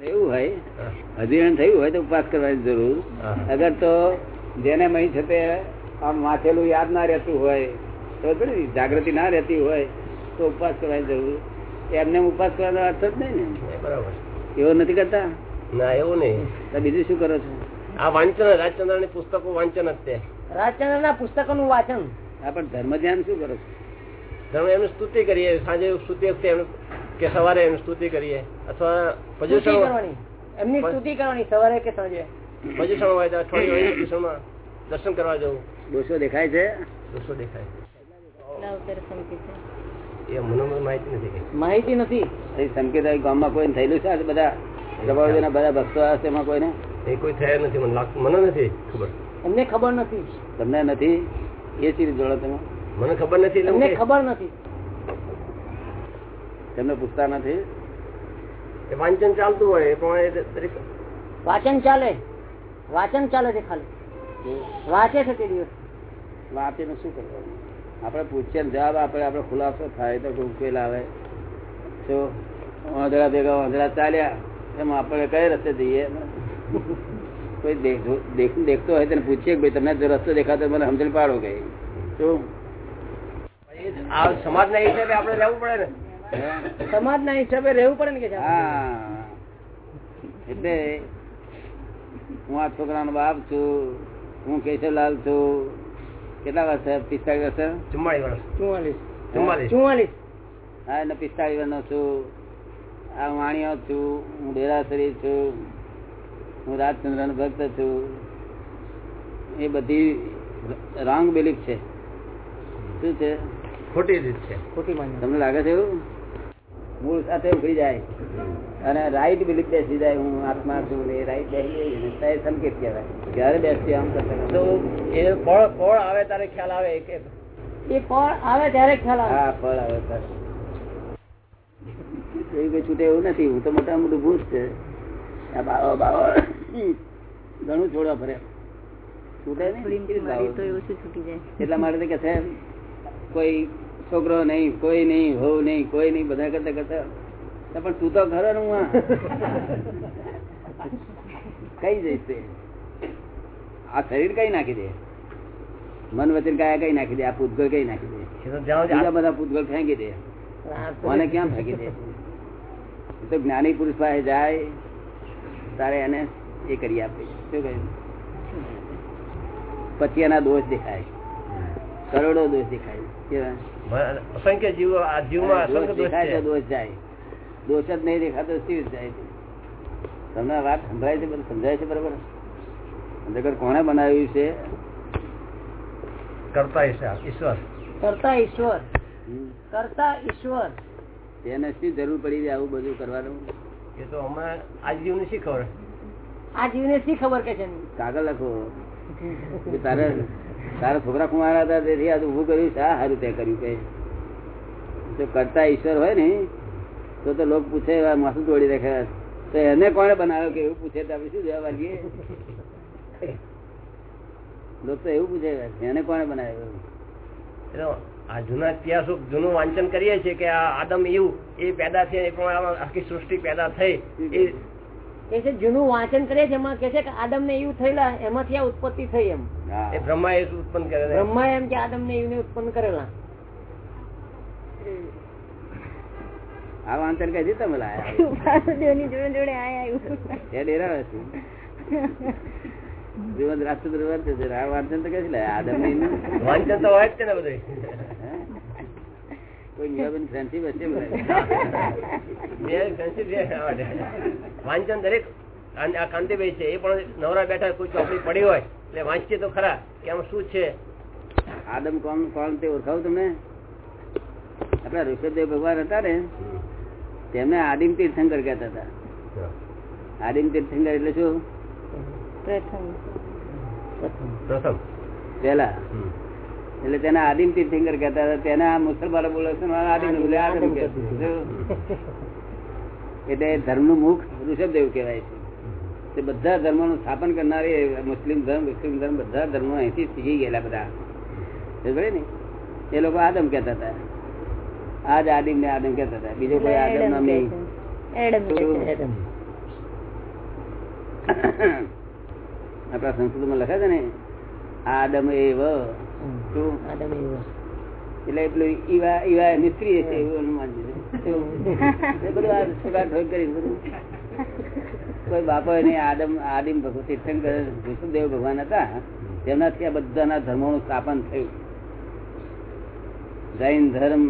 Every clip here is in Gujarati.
એવું હોય અધિરણ થયું હોય તો ઉપવાસ કરવાની જરૂર. અગર તો જેને મહી છે તે આમ વાંચેલું યાદ ના રહેતું હોય તો જાગૃતિ ના રહેતી હોય તો ઉપવાસ કરવાની જરૂર. એમને ઉપવાસ કરવાનો અર્થ જ નહીં ને. બરાબર. એવો નથી કરતા? ના એવું નહીં. બીજું શું કરો છો? આ વાંચન રાજચંદ્રની પુસ્તકો વાંચન જ છે રાજચંદ્ર ના પુસ્તકો નું વાંચન. હા પણ ધર્મ ધ્યાન શું કરો છો? ધર્મ એમની સ્તુતિ કરીએ સાંજે સ્તુતિ વખતે એમ કે સવારે એમ સ્તુતિ કરીએ અથવા પજુષણ એમની સ્તુતિ કરવાની સવારે કે સાંજે? પજુષણ હોય તો અઠવાડિયું દર્શન કરવા જવું. દોષો દેખાય છે? દોષો દેખાય. અવતાર સંકેત છે. એ મને મને માહિતી નથી કઈ. માહિતી નથી. સંકેત ગામમાં કોઈ થયેલું છે? આ બધા પ્રભાવજીના બધા ભક્તો હશે એમાં કોઈને? એ કોઈ થયા નથી મને લાગતું મને નથી ખબર. એમને ખબર નથી. તમને નથી? એ ચીજ જોડો તમે? મને ખબર નથી એમને ખબર નથી. તમને પૂછતા નથી. વાંચન ચાલતું હોય એ પ્રમાણે વાંચન ચાલે. વાંચન ચાલે છે ખાલી. વાંચે છે તે દિવસ. વાંચીને શું કરવાનું? આપણે પૂછીએ ને જવાબ આપે આપણે ખુલાસો થાય તો ઉકેલ આવે. તો વાંદરા ભેગા વાંદરા ચાલ્યા એમાં આપણે કઈ રસ્તે જઈએ? કોઈ દેખ- દેખ- દેખતો હોય તેને પૂછીએ કે ભાઈ તમને જો રસ્તો દેખાતો મને સમજણ પાડો કઈ શું એ જ આ સમાજના હિસાબે આપણે રહેવું પડે ને? સમાજ ના હિસાબે રહેવું પડે ને કે હા. એટલે હું આ છોકરાનો બાપ છું હું કેશવલાલ છું. કેટલા વર્ષ પિસ્તાળીસ વર્ષ ચુમ્માળીસ વર્ષ. ચુમ્માલીસ ચુમ્માલીસ ચુમ્માલીસ હા એને પિસ્તાળીસ વર્ષનો છું. આ વાણિયો છું. હું ડેરાસરી છું. હું રાજચંદ્ર ભક્ત છું. એ બધી રોંગ બિલીફ છે. શું છે? ખોટી રીત છે. ખોટી તમને લાગે છે એવું? મૂળ સાથે ઉખડી જાય. અને રાઈટ બિલીફ બેસી જાય હું આત્મા છું ને રાઈટ બેસી જાય સંકેત કહેવાય. ક્યારે બેસી આમ કરતા તો એ ફળ ફળ આવે ત્યારે ખ્યાલ આવે કે? એ ફળ આવે ત્યારે ખ્યાલ આવે. હા ફળ આવે ત્યારે. એવું કઈ છૂટે એવું નથી. હું તો મોટા મોટું ભૂત છે. આ બાવા બાવા. ઘણું છોડવા ફરે. છૂટે નહીં. એવું છૂટી એટલા માટે કે છે કોઈ છોકરો નહીં કોઈ નહીં હોવ નહીં કોઈ નહીં બધા કરતા કરતા. પણ તું તો ખરો ને હું કઈ જઈશ તે? આ શરીર કઈ નાખી દે? મન વચન કાયા કઈ નાખી દે? આ પૂતગળ કઈ નાખી દે? બીજા બધા પૂતગળ ફેંકી દે. મને ક્યાં ફેંકી દે? તો જ્ઞાની પુરુષ પાસે જાય તારે એને એ કરી આપે. શું કહ્યું? પછી એના દોષ દેખાય. કરોડો દોષ દેખાય. અસંખ્ય જીવો આ જીવમાં અસંખ્ય દોષ દેખાય તો દોષ જાય. દોષ જ નહીં દેખાતો શિવ જાય? તમને વાત સંભળાય છે બધું? સમજાય છે બરાબર? જગત કોણે બનાવ્યું છે? કરતા ઈશ્વર ઈશ્વર. કરતા ઈશ્વર. કરતા ઈશ્વર. તેને શું જરૂર પડી રહી આવું બધું કરવાનું? એ તો અમે આ જીવને શી ખબર? આ જીવને શી ખબર કે છે? કાગળ લખો. તારે તારા છોકરા કુમારા હતા? તેથી આ ઉભું કર્યું. શા સારું તે કર્યું કે? જો કરતા ઈશ્વર હોય ને, તો તો લોકો પૂછે માથું તોડી રાખે તો એને કોણે બનાવ્યો કે એવું પૂછે, તો આપણે શું જવાબ આપીએ? લોકો તો એવું પૂછે, એને કોણે બનાવ્યો? આ જૂના ઇતિહાસો, જૂનું વાંચન કરીએ છીએ કે આ આદમ એવું એ પેદા છે એ આમાં આખી સૃષ્ટિ પેદા થઈ. એ એ છે જૂનું વાંચન કરે છે એમાં કે છે કે આદમ ને એવું થયેલા એમાંથી આ ઉત્પત્તિ થઈ એમ. બ્રહ્મા એ ઉત્પન્ન કરેલા. બ્રહ્મા એમ કે આદમ ને એવું ઉત્પન્ન કરેલા. આ વાંચન કઈ તમે લાયા જોડે જોડે આયા ડેરા છે. જીવન રાષ્ટ્ર આ વાંચન તો કઈ લાયા આદમ વાંચન તો હોય જ છે ને બધું કોઈ મીરાબેન ફ્રેન્ડશીપ હશે બધા. વાંચન દરેક આ કાંતિભાઈ છે એ પણ નવરા બેઠા કોઈ ચોપડી પડી હોય એટલે વાંચીએ તો ખરા કે આમાં શું છે? આદમ કોણ કોણ તે ઓળખાવ તમે? આપડા ઋષભદેવ ભગવાન હતા ને તેમને આદિમ તીર્થંકર કહેતા હતા. આદિમ તીર્થંકર એટલે શું? પ્રથમ. પ્રથમ. પેલા. એટલે તેને આદિમ તીર્થંકર કહેતા હતા. તેને આ મુસલમાનો બોલે છે આદિમ બોલે આદમ છે. એટલે ધર્મનું મુખ ઋષભદેવ કહેવાય છે. તે બધા ધર્મો નું સ્થાપન કરનારી મુસ્લિમ ધર્મ મુસ્લિમ ધર્મ બધા ધર્મો અહીંથી શીખી ગયેલા બધા. સમજે ને? એ લોકો આદમ કહેતા હતા. આજ આદિમ ને આદમ કહેતા હતા. બીજો કોઈ આદમ નામ નહીં. કે. આપણા સંસ્કૃતમાં લખે છે ને આદમ એવ શું આદમ એવો. એટલે પેલું ઈવા ઈવા એની સ્ત્રી એવું અનુમાન છે બધું આ ઠોકા ઠોક કરી બધું. કોઈ બાપો એને આદમ આદિમ ભગવાન તીર્થંકર વિષ્ણુદેવ ભગવાન હતા તેમનાથી આ બધાના ધર્મોનું સ્થાપન થયું. જૈન ધર્મ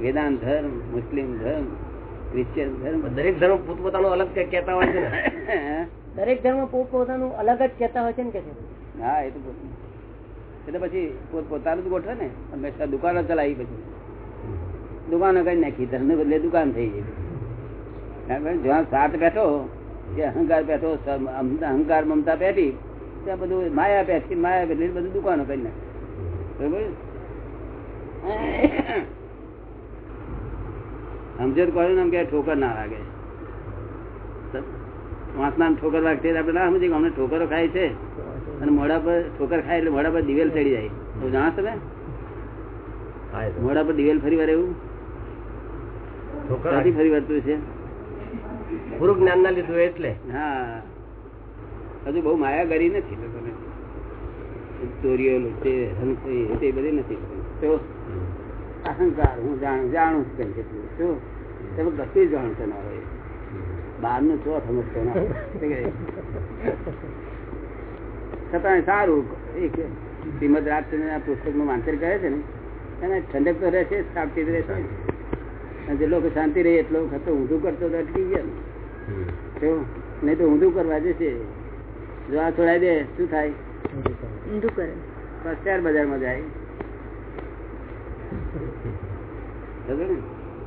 વેદાંત ધર્મ મુસ્લિમ ધર્મ ક્રિશ્ચિયન ધર્મ. દરેક ધર્મ પોતપોતાનું અલગ કેતા કહેતા હોય છે દરેક ધર્મ પોતપોતાનું અલગ જ કહેતા હોય છે ને કે હા એ તો એટલે પછી પોતાનું ગોઠવે ને. હંમેશા દુકાનો ચલાવી પછી. દુકાનો કઈ નાખી ધર્મ બદલે દુકાન થઈ ગઈ. જ્યાં સાત બેઠો કે અહંકાર બેઠો અહંકાર, મમતા બેઠી, ત્યાં બધું માયા બેઠી માયા બેઠી બધું દુકાનો કરી નાખી. બરોબર? સમજે તો કહ્યું એમ કે ઠોકર ના લાગે વાંસના ઠોકર લાગતી આપણે ના સમજી અમને ઠોકરો ખાય છે. અને મોઢા પર ઠોકર ખાય એટલે મોડા પર દિવેલ ચડી જાય. એવું જાણો તમે? તો. મોઢા પર દિવેલ ફરી વાર એવું? ઠોકર ક્યાંથી ફરી વળતું છે? પૂરું જ્ઞાન ના લીધું એટલે. હા. હજુ બહુ માયા ગરી નથી લોકોને ચોરીઓ લૂંટે તે બધી નથી તો અહંકાર હું જાણું જાણું જ કરી શકું શું તમે કશું જાણતો ના હોય. બહારનું છો સમજતો ના હોય. છતાં સારું. એક શ્રીમદ રાજચંદ્રના પુસ્તકનું વાંચન કરે છે ને એને ઠંડક તો રહેશે શાંતિ રહેશે અને જે લોકો શાંતિ રહે એટલો ખતો ઊંધું કરતો તો અટકી ગયા ને? નહીં તો ઊંધું કરવા જશે. જો આ છોડાઈ દે શું થાય? ઊંધું કરે. બસ શેર બજારમાં જાય?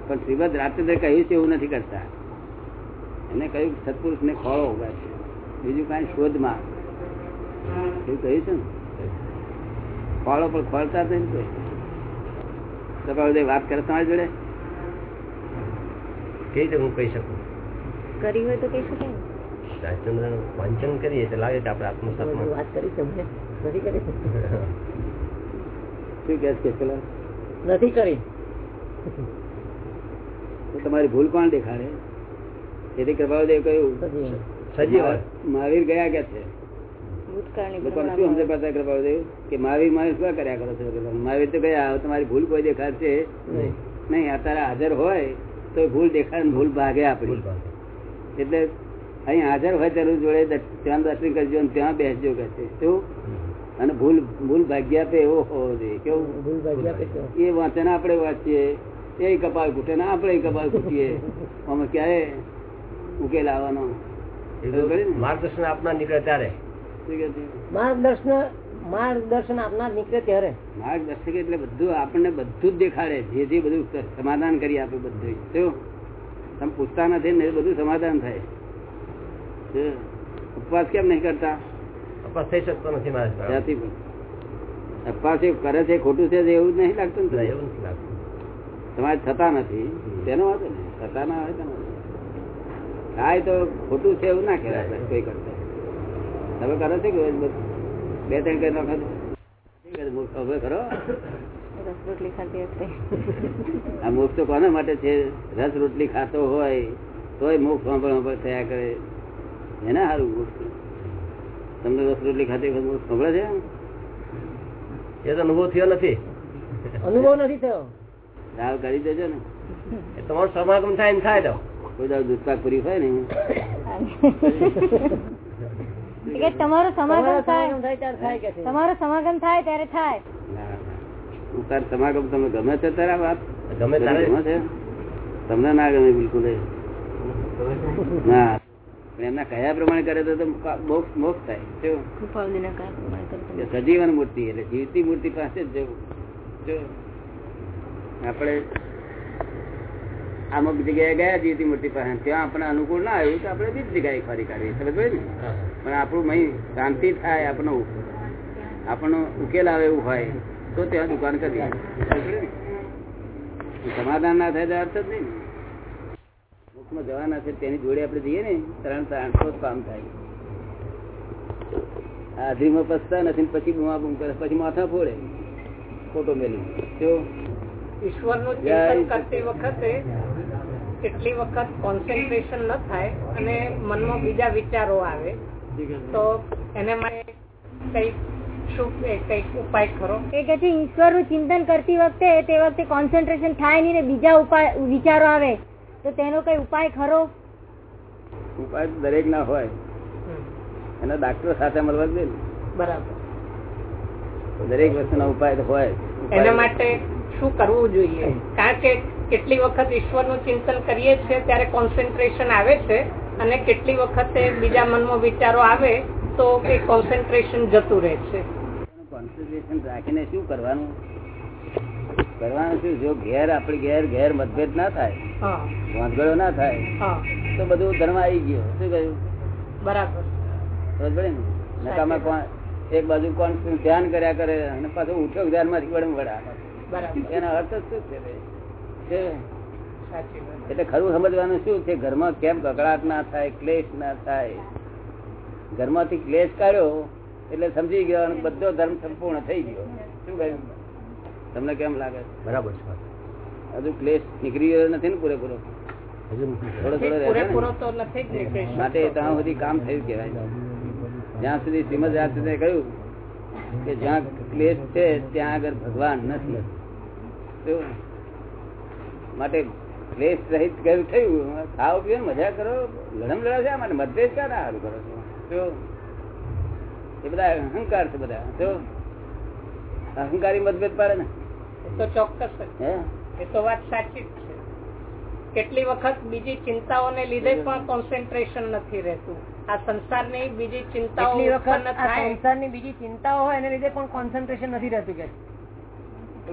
પણ શ્રીમદ રાજચંદ્ર કહ્યું છે એવું નથી કરતા. એને કહ્યું સત્પુરુષ ને ખોળો ઊભા છે. બીજું કાંઈ શોધમાં. એવું કહ્યું છે ને? ખોળો પણ ખોલતા જ નહીં તમારે વાત કરે તમારી જોડે? કઈ રીતે હું કહી શકું? કરી હોય તો કહી શકાય રાજચંદ્ર વાંચન કરીએ તો લાગે કે આપણે આત્મસાત વાત કરી છે નથી કરી શું કહે છે પેલા? નથી કરી. તમારી ભૂલ કોણ દેખાડે? તેથી કૃપાલદેવ કહ્યું. સજી. સજીવ મહાવીર ગયા કે છે? લોકોને શું સમજે પાછા કૃપાદેવ કે મહાવીર મહાવીર શું કર્યા કરો છો મહાવીર તો ગયા તમારી ભૂલ કોઈ દેખાડશે નહીં. નહીં અત્યારે હાજર હોય તો ભૂલ દેખાડે ભૂલ ભાગે આપણી. એટલે અહીં હાજર હોય તેનું જોડે ત્યાં દર્શન કરજો અને ત્યાં બેસજો કે છે. શું? અને ભૂલ ભૂલ ભાગ્યા આપે એવો હોવો જોઈએ. કેવું? ભૂલ ભાગ્યા. એ વાંચે ને આપણે વાંચીએ. એ કપાળ ઘૂટે ને આપણે કપાળ ઘૂટીએ. અમે ક્યારે ઉકેલ આવવાનો? માર્ગદર્શન આપનાર નીકળે ત્યારે? માર્ગદર્શન માર્ગદર્શન આપનાર નીકળે ત્યારે. માર્ગદર્શક એટલે બધું આપણને બધું જ દેખાડે. જે જે બધું સમાધાન કરી આપે બધું તમે પૂછતા નથી ને બધું સમાધાન થાય. ઉપવાસ કેમ નહીં કરતા? ઉપવાસ થઈ શકતો નથી. ત્યાંથી પણ. ઉપવાસ એ કરે છે ખોટું છે એવું જ નહીં લાગતું ને એવું નથી લાગતું. તમારે થતા નથી. તેનો વાંધો ને થતા ના હોય તેનો થાય. તો ખોટું છે એવું ના કહેવાય. કોઈ કરતા. તમે કરો છો કે બે ત્રણ કરી નાખો હવે ખરો? રસ રોટલી ખાતી વખતે આ મુખ તો કોના માટે છે? રસ રોટલી ખાતો હોય તોય મુખ સાંભળ સાંભળ થયા કરે. એના સારું મુખ તમને રસ રોટલી ખાતી મુખ સાંભળે છે? એ તો અનુભવ થયો નથી. અનુભવ નથી થયો? દાવ કરી દેજો ને. તમારો સમાગમ થાય ને થાય તો કોઈ દાવ દૂધપાક પૂરી હોય ને? કે તમારું સમાગમ થાય. તમારું સમાગમ થાય ત્યારે થાય. ના, ના. હું તાર સમાગમ તમને ગમે છે તારા વાત ગમે ગમે છે? તમને ના ગમે બિલકુલ ના. એમના કયા પ્રમાણે કરે તો મોક્ષ મોક્ષ થાય. સજીવન મૂર્તિ એટલે જીવતી મૂર્તિ પાસે જ જવું. જો. આપણે અમુક જગ્યાએ ગયા જીવતી મૂર્તિ પાસે. ત્યાં આપણે અનુકૂળ ના આવ્યું તો આપણે બીજી જગ્યાએ ફરી કાઢીએ. સમજ ને? પણ આપણું મહી શાંતિ થાય આપણો આપણો ઉકેલ આવે એવું હોય તો ત્યાં દુકાન કરીએ? સમાધાન ના થાય તો અર્થ જ નહીં મુખમાં જવાના છે તેની જોડે આપણે જઈએ ને ત્રણ ત્રણસો કામ થાય. હાજરીમાં પસતા નથી પછી બુમા બુમ કરે પછી માથા ફોડે. ફોટો મેલી. જો ઈશ્વરનું ચિંતન કરતી વખતે કેટલી વખત કોન્સન્ટ્રેશન ન થાય અને મનમાં બીજા વિચારો આવે તો એને માટે શું કંઈક ઉપાય ખરો. એ કે છે ઈશ્વરનું ચિંતન કરતી વખતે તે વખતે કોન્સન્ટ્રેશન થાય નહીં ને બીજા ઉપાય વિચારો આવે તો તેનો કઈ ઉપાય ખરો? ઉપાય દરેક ના હોય. એના ડાક્ટર સાથે મળવા દે જોઈએ બરાબર. દરેક વસ્તુનો ઉપાય હોય. એના માટે શું કરવું જોઈએ? કારણ કે કેટલી વખત ઈશ્વરનું ચિંતન કરીએ છીએ ત્યારે કોન્સન્ટ્રેશન આવે છે અને કેટલી વખતે બીજા મનમાં વિચારો આવે તો એ કોન્સન્ટ્રેશન જતું રહે છે. કોન્સન્ટ્રેશન રાખીને શું કરવાનું? કરવાનું શું? જો ઘેર આપડે ઘેર ઘેર મતભેદ ના થાય વાંધગળો ના થાય તો બધું ધર્મ આવી ગયો. શું કહ્યું? બરાબર. નકામાં એક બાજુ કોણ ધ્યાન કર્યા કરે અને પાછું ઉઠ્યો ધ્યાનમાંથી વડે વડા એનો અર્થ શું છે એટલે ખરું સમજવાનું શું છે? ઘરમાં કેમ કકડાટ ના થાય ક્લેશ ના થાય? ઘરમાંથી ક્લેશ કાઢ્યો એટલે સમજી ગયો અને બધો ધર્મ સંપૂર્ણ થઈ ગયો. શું કહ્યું? તમને કેમ લાગે? બરાબર છે. હજુ ક્લેશ નીકળી ગયો નથી ને પૂરેપૂરો? માટે. ત્યાં સુધી કામ થયું કહેવાય. જ્યાં સુધી શ્રીમદ રાજચંદ્રે કહ્યું કે જ્યાં ક્લેશ છે ત્યાં આગળ ભગવાન નથી? માટે ક્લેશ રહિત કયું થયું? ખાવ પીઓ મજા કરો? લડમ લડા છે માટે મતભેદ ક્યાં ના સારું કરો? છો એ બધા અહંકાર છે બધા. શું? અહંકારી મતભેદ પાડે ને? એ તો ચોક્કસ એ તો વાત સાચી જ છે. કેટલી વખત બીજી ચિંતાઓને લીધે પણ કોન્સન્ટ્રેશન નથી રહેતું. આ સંસારની બીજી ચિંતાઓ સંસારની બીજી ચિંતાઓ હોય એને લીધે પણ કોન્સન્ટ્રેશન નથી રહેતું કે?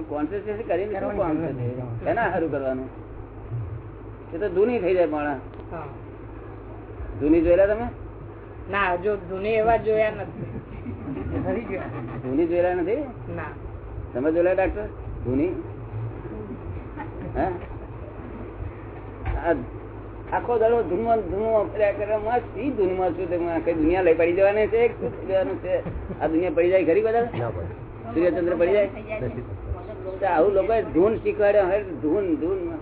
કોન્સન્ટ્રેશન કરીને શું કામ છે એના સારું કરવાનું. એ તો ધૂની થઈ જાય માણસ હા. ધૂની જોયેલા તમે? ના જો ધૂની એવા જોયા નથી. ધૂની જોયેલા નથી? ના. તમે જોયેલા ડાક્ટર ધૂની? આખો દાડો ધૂનમાં ધૂનમાં ફર્યા કરે માં શી ધૂનમાં છું. તે કઈ દુનિયા લઈ પડી જવાની છે શું જવાનું છે. આ દુનિયા પડી જાય ખરી બધા સૂર્યચંદ્ર પડી જાય? આવું લોકો ધૂન શીખવાડે હવે ધૂન ધૂન.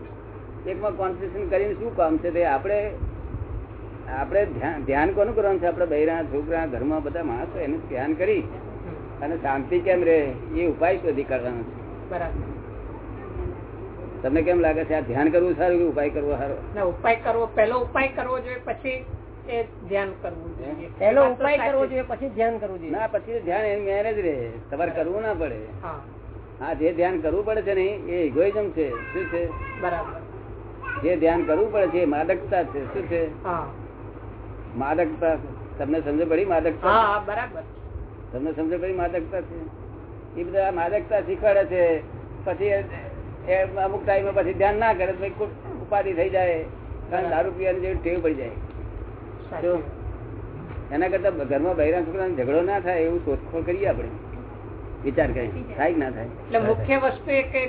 એકમાં કોન્સન્ટ્રેશન કરીને શું કામ છે? તે આપણે આપણે ધ્યાન ધ્યાન કોનું કરવાનું છે? આપણે બૈરા છોકરા ઘરમાં બધા માણસો એનું ધ્યાન કરી અને શાંતિ કેમ રહે? એ ઉપાય શોધી કાઢવાનો છે. બરાબર. તમને કેમ લાગે છે? આ ધ્યાન કરવું સારું કે ઉપાય કરવો સારો? ના ઉપાય કરવો પહેલો ઉપાય કરવો જોઈએ પછી એ ધ્યાન કરવું જોઈએ. પહેલો ઉપાય કરવો જોઈએ પછી ધ્યાન કરવું જોઈએ. ના પછી ધ્યાન એની મેરેજ રહે. તમારે કરવું ના પડે. હા. હા જે ધ્યાન કરવું પડે છે ને એ ઇગોઇઝમ છે. શું છે? બરાબર. જે ધ્યાન કરવું પડે છે એ માદકતા છે. શું છે? માદકતા. તમને સમજ પડી માદકતા? બરાબર. તમને સમજ પડી માદકતા છે? એ બધા માદકતા શીખવાડે છે. પછી એ- અમુક ટાઈમે પછી ધ્યાન ના કરે તો ઉપાધિ થઈ જાય. કારણ દારૂ પીવાની જેવી ટેવ પડી જાય. એના કરતા ઘરમાં બહેરા છોકરા ઝઘડો ના થાય એવું શોધખોળ કરીએ આપણે. વિચાર કરી. થાય ના થાય? એટલે મુખ્ય વસ્તુ એ કે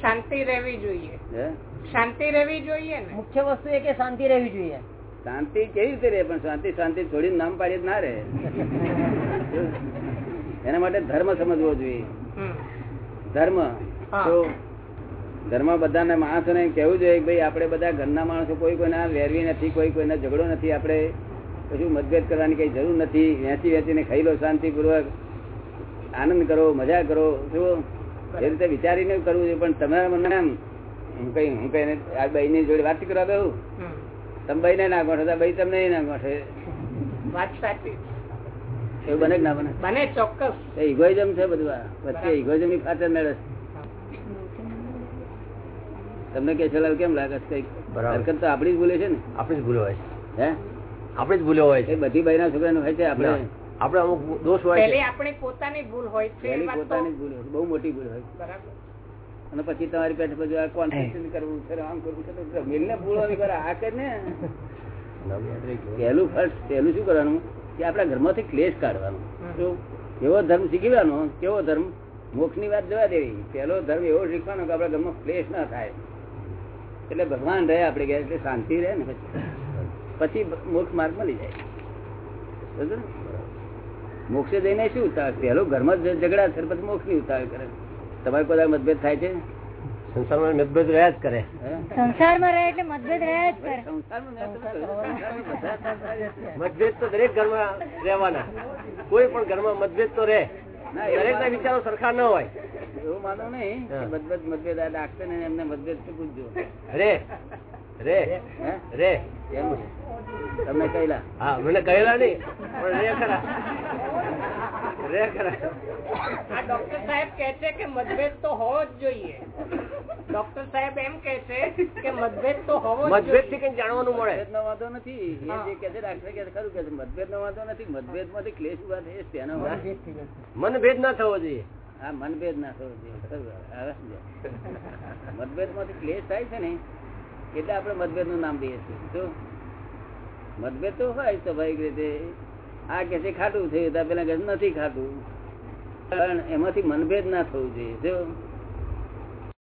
શાંતિ રહેવી જોઈએ. શાંતિ રહેવી જોઈએ ને? મુખ્ય વસ્તુ એ કે શાંતિ રહેવી જોઈએ. શાંતિ કેવી રીતે રહે? પણ શાંતિ શાંતિ છોડીને નામ પાડીએ ના રહે. એના માટે ધર્મ સમજવો જોઈએ. ધર્મ. તો ધર્મ બધાને માણસોને કેવું જોઈએ કે ભાઈ આપણે બધા ઘરના માણસો કોઈ કોઈના વેરવી નથી કોઈ કોઈના ઝઘડો નથી. આપણે કશું મતભેદ કરવાની કઈ જરૂર નથી. વેચી વેચીને ખાઈ લો શાંતિપૂર્વક. આનંદ કરો મજા કરો શું એ રીતે વિચારીને કરવું છે પણ તમારા મને એમ હું કઈ હું કઈ આ બહેની જોડે વાત કરવા દઉં તમે બહી ને ના ગોઠો બહી તમને ના ગોઠે વાત સાચી. એવું બને ના બને? બને ચોક્કસ. એ ઇગોઇઝમ છે બધું આ. વચ્ચે ઇગોઇઝમની પાછળ મેળે તમને કે છે કેમ લાગે છે કંઈક? હરકત તો આપણી જ ભૂલે છે ને. આપણી જ ભૂલો હોય છે. હે? આપણે જ ભૂલો હોય એ છે બધી બહેના છોકરાનું હોય છે આપણે ના, આપણે અમુક દોષ હોય છે. આપણી પોતાની ભૂલ હોય પોતાની ભૂલ હોય બહુ મોટી ભૂલ હોય. બરાબર. અને પછી તમારી પેટ પછી આ કોન્સન્ટ્રેશન કરવું છે આમ કરવું છે તો મિલને ભૂલવાની કરે આ કે ને? પહેલું ફર્સ્ટ પહેલું શું કરવાનું? કે આપણા ઘરમાંથી ક્લેશ કાઢવાનો. તો કેવો ધર્મ શીખવાનો કેવો ધર્મ? મોક્ષની વાત જવા દેવી. પહેલો ધર્મ એવો શીખવાનો કે આપણા ઘરમાં ક્લેશ ના થાય. એટલે ભગવાન રહે આપણે ગયા એટલે શાંતિ રહે ને પછી. પછી મોક્ષ માર્ગ મળી જાય. બરાબર ને? મોક્ષે જઈને શું ઉતાવળ પહેલો ઘરમાં ઝઘડા છે પછી મોક્ષની ઉતાવળ કરે. તમારે કોઈ મતભેદ થાય છે? સંસારમાં મતભેદ રહ્યા જ કરે. સંસારમાં રહે એટલે મતભેદ રહ્યા જ કરે. મતભેદ તો દરેક ઘરમાં રહેવાના. કોઈ પણ ઘરમાં મતભેદ તો રહે. ના, દરેક ના વિચારો સરખા ન હોય. એવું માનો નહીં મતભેદ મતભેદ આ ડાક્ટર ને એમને મતભેદ પૂછજો? રે રે. રે. એમ? તમને કહેલા હા મને કહેલા નહીં. પણ રે ખરા. રે ખરા. આ ડોક્ટર સાહેબ કે છે કે મતભેદ તો હોવો જ જોઈએ. ડોક્ટર સાહેબ એમ કે છે કે મતભેદ તો હોવો મતભેદથી કઈ જાણવાનું મળે? મતભેદ નો વાંધો નથી. એ જે કે છે ડાક્ટર કે ખરું કે છે મતભેદ નો વાંધો નથી. મતભેદમાંથી ક્લેશ ઊભા થાય છે તેનો મનભેદ ના થવો જોઈએ. હા મનભેદ ના થવો જોઈએ. મતભેદમાંથી ક્લેશ થાય છે ને એટલે આપણે મતભેદનું નામ દઈએ છીએ. શું મતભેદ તો હોય સ્વાભાવિક રીતે. આ કે છે ખાટું થયું પેલા કે નથી ખાટું. પણ એમાંથી મનભેદ ના થવું જોઈએ. શું